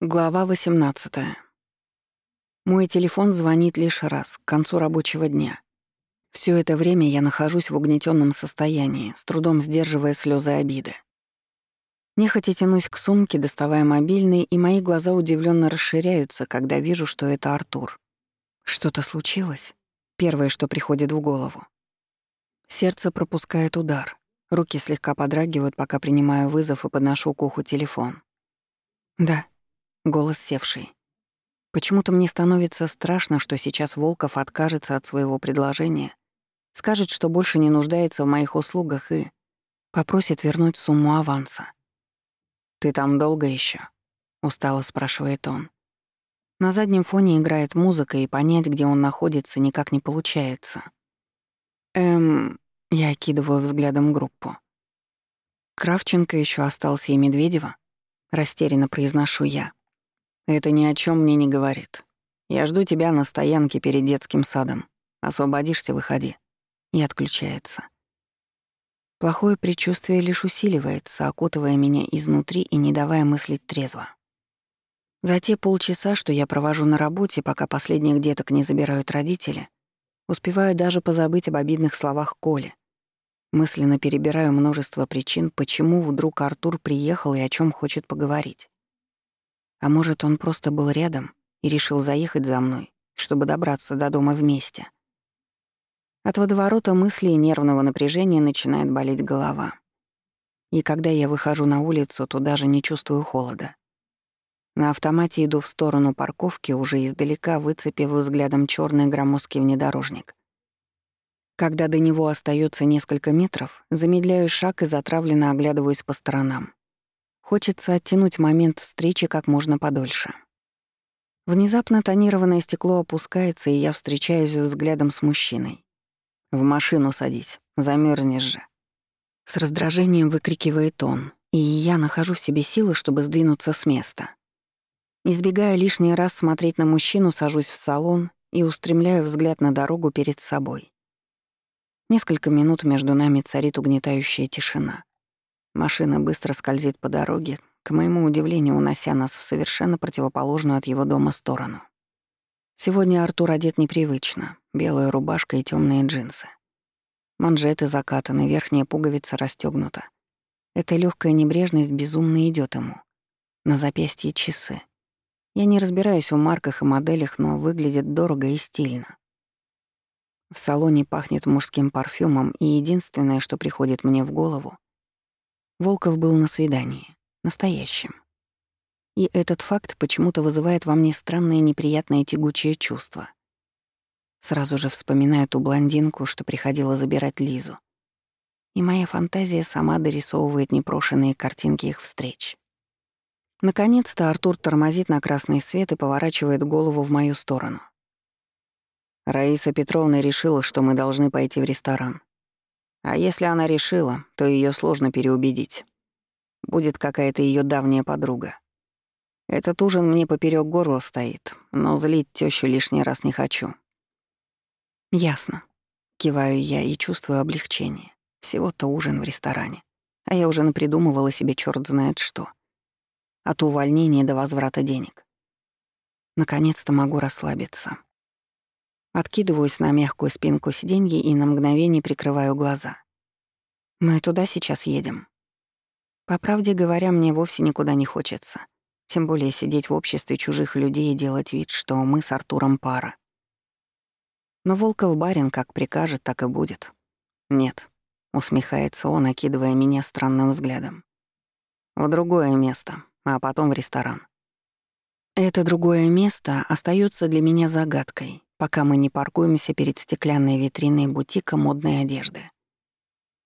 Глава 18. Мой телефон звонит лишь раз, к концу рабочего дня. Все это время я нахожусь в угнетенном состоянии, с трудом сдерживая слезы обиды. Нехотя тянусь к сумке, доставая мобильный, и мои глаза удивленно расширяются, когда вижу, что это Артур. Что-то случилось? Первое, что приходит в голову. Сердце пропускает удар. Руки слегка подрагивают, пока принимаю вызов и подношу к уху телефон. «Да», Голос севший. Почему-то мне становится страшно, что сейчас Волков откажется от своего предложения, скажет, что больше не нуждается в моих услугах и попросит вернуть сумму аванса. «Ты там долго еще? устало спрашивает он. На заднем фоне играет музыка, и понять, где он находится, никак не получается. Эм, я окидываю взглядом группу. Кравченко еще остался и Медведева, растерянно произношу я. Это ни о чем мне не говорит. Я жду тебя на стоянке перед детским садом. Освободишься, выходи. И отключается. Плохое предчувствие лишь усиливается, окутывая меня изнутри и не давая мыслить трезво. За те полчаса, что я провожу на работе, пока последних деток не забирают родители, успеваю даже позабыть об обидных словах Коли. Мысленно перебираю множество причин, почему вдруг Артур приехал и о чем хочет поговорить. А может, он просто был рядом и решил заехать за мной, чтобы добраться до дома вместе. От водоворота мыслей и нервного напряжения начинает болеть голова. И когда я выхожу на улицу, то даже не чувствую холода. На автомате иду в сторону парковки, уже издалека выцепив взглядом черный громоздкий внедорожник. Когда до него остается несколько метров, замедляю шаг и затравленно оглядываюсь по сторонам. Хочется оттянуть момент встречи как можно подольше. Внезапно тонированное стекло опускается, и я встречаюсь взглядом с мужчиной. «В машину садись, замерзнешь же». С раздражением выкрикивает он, и я нахожу в себе силы, чтобы сдвинуться с места. Избегая лишний раз смотреть на мужчину, сажусь в салон и устремляю взгляд на дорогу перед собой. Несколько минут между нами царит угнетающая тишина. Машина быстро скользит по дороге, к моему удивлению, унося нас в совершенно противоположную от его дома сторону. Сегодня Артур одет непривычно. Белая рубашка и темные джинсы. Манжеты закатаны, верхняя пуговица расстегнута. Эта легкая небрежность безумно идет ему. На запястье часы. Я не разбираюсь в марках и моделях, но выглядит дорого и стильно. В салоне пахнет мужским парфюмом, и единственное, что приходит мне в голову, Волков был на свидании. Настоящем. И этот факт почему-то вызывает во мне странное неприятное тягучее чувство. Сразу же вспоминаю ту блондинку, что приходила забирать Лизу. И моя фантазия сама дорисовывает непрошенные картинки их встреч. Наконец-то Артур тормозит на красный свет и поворачивает голову в мою сторону. Раиса Петровна решила, что мы должны пойти в ресторан. А если она решила, то ее сложно переубедить. Будет какая-то ее давняя подруга. Этот ужин мне поперек горла стоит, но злить тещу лишний раз не хочу. Ясно. Киваю я и чувствую облегчение. Всего-то ужин в ресторане. А я уже напридумывала себе черт знает что. От увольнения до возврата денег. Наконец-то могу расслабиться. Откидываюсь на мягкую спинку сиденья и на мгновение прикрываю глаза. Мы туда сейчас едем. По правде говоря, мне вовсе никуда не хочется. Тем более сидеть в обществе чужих людей и делать вид, что мы с Артуром пара. Но Волков барин как прикажет, так и будет. Нет, усмехается он, окидывая меня странным взглядом. В другое место, а потом в ресторан. Это другое место остается для меня загадкой, пока мы не паркуемся перед стеклянной витриной бутика модной одежды.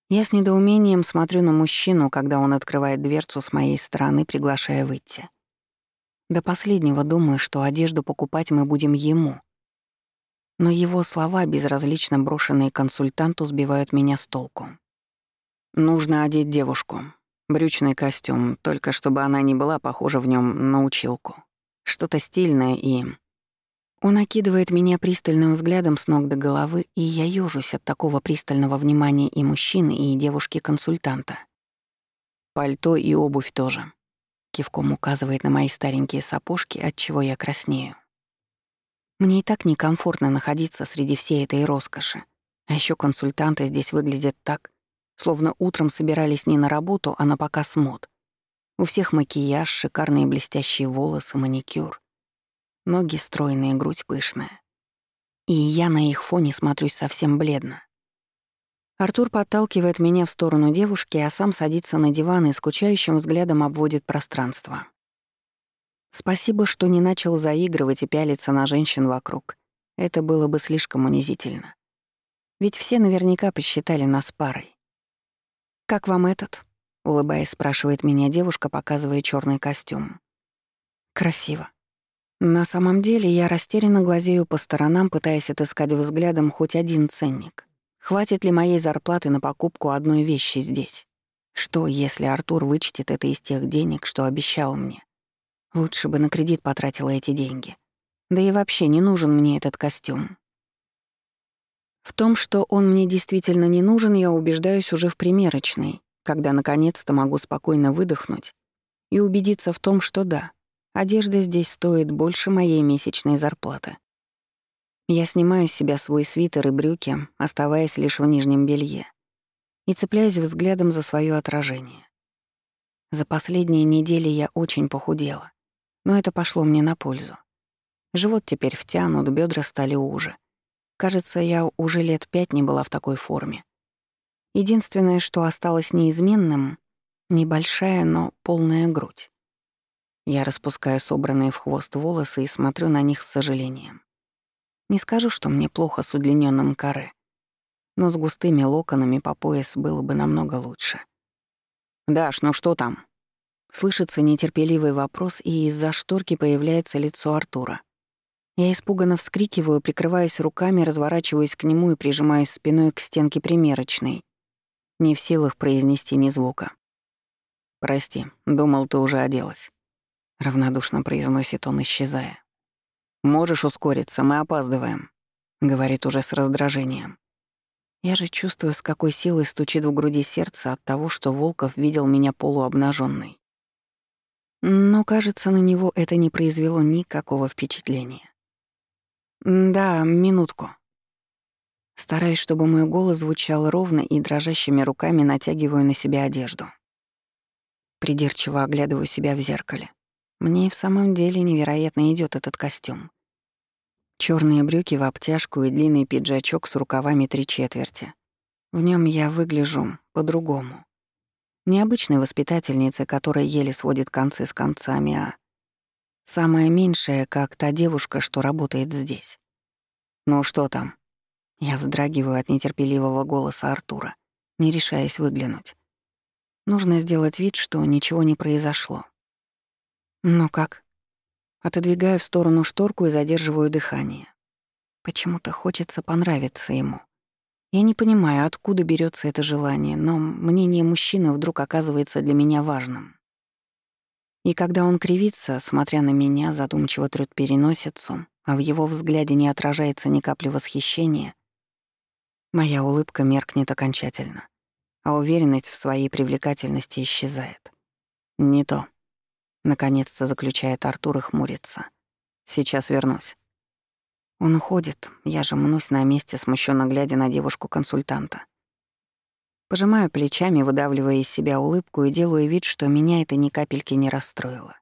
Я с недоумением смотрю на мужчину, когда он открывает дверцу с моей стороны, приглашая выйти. До последнего думаю, что одежду покупать мы будем ему. Но его слова, безразлично брошенные консультанту, сбивают меня с толку. Нужно одеть девушку. Брючный костюм, только чтобы она не была похожа в нем на училку. Что-то стильное и он окидывает меня пристальным взглядом с ног до головы, и я ёжусь от такого пристального внимания и мужчины, и девушки-консультанта. Пальто и обувь тоже. кивком указывает на мои старенькие сапожки, от чего я краснею. Мне и так некомфортно находиться среди всей этой роскоши. А еще консультанты здесь выглядят так, словно утром собирались не на работу, а на показ мод. У всех макияж, шикарные блестящие волосы, маникюр. Ноги стройные, грудь пышная. И я на их фоне смотрюсь совсем бледно. Артур подталкивает меня в сторону девушки, а сам садится на диван и скучающим взглядом обводит пространство. Спасибо, что не начал заигрывать и пялиться на женщин вокруг. Это было бы слишком унизительно. Ведь все наверняка посчитали нас парой. «Как вам этот?» — улыбаясь, спрашивает меня девушка, показывая черный костюм. «Красиво». На самом деле я растерянно глазею по сторонам, пытаясь отыскать взглядом хоть один ценник. Хватит ли моей зарплаты на покупку одной вещи здесь? Что, если Артур вычтет это из тех денег, что обещал мне? Лучше бы на кредит потратила эти деньги. Да и вообще не нужен мне этот костюм. В том, что он мне действительно не нужен, я убеждаюсь уже в примерочной, когда наконец-то могу спокойно выдохнуть и убедиться в том, что да, одежда здесь стоит больше моей месячной зарплаты. Я снимаю с себя свой свитер и брюки, оставаясь лишь в нижнем белье, и цепляюсь взглядом за свое отражение. За последние недели я очень похудела но это пошло мне на пользу. Живот теперь втянут, бедра стали уже. Кажется, я уже лет пять не была в такой форме. Единственное, что осталось неизменным — небольшая, но полная грудь. Я распускаю собранные в хвост волосы и смотрю на них с сожалением. Не скажу, что мне плохо с удлиненным каре, но с густыми локонами по пояс было бы намного лучше. «Даш, ну что там?» Слышится нетерпеливый вопрос, и из-за шторки появляется лицо Артура. Я испуганно вскрикиваю, прикрываясь руками, разворачиваюсь к нему и прижимаюсь спиной к стенке примерочной. Не в силах произнести ни звука. «Прости, думал, ты уже оделась», — равнодушно произносит он, исчезая. «Можешь ускориться, мы опаздываем», — говорит уже с раздражением. Я же чувствую, с какой силой стучит в груди сердце от того, что Волков видел меня полуобнаженной. Но, кажется, на него это не произвело никакого впечатления. «Да, минутку». Стараясь, чтобы мой голос звучал ровно и дрожащими руками натягиваю на себя одежду. Придирчиво оглядываю себя в зеркале. Мне и в самом деле невероятно идет этот костюм. Черные брюки в обтяжку и длинный пиджачок с рукавами три четверти. В нем я выгляжу по-другому. Необычной воспитательницы, которая еле сводит концы с концами, а самая меньшая, как та девушка, что работает здесь. «Ну что там?» Я вздрагиваю от нетерпеливого голоса Артура, не решаясь выглянуть. Нужно сделать вид, что ничего не произошло. «Ну как?» Отодвигаю в сторону шторку и задерживаю дыхание. Почему-то хочется понравиться ему. Я не понимаю, откуда берется это желание, но мнение мужчины вдруг оказывается для меня важным. И когда он кривится, смотря на меня, задумчиво трёт переносицу, а в его взгляде не отражается ни капли восхищения, моя улыбка меркнет окончательно, а уверенность в своей привлекательности исчезает. «Не то», — наконец-то заключает Артур и хмурится. «Сейчас вернусь». Он уходит, я же мнусь на месте, смущенно глядя на девушку-консультанта. Пожимаю плечами, выдавливая из себя улыбку и делаю вид, что меня это ни капельки не расстроило.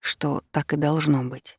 Что так и должно быть.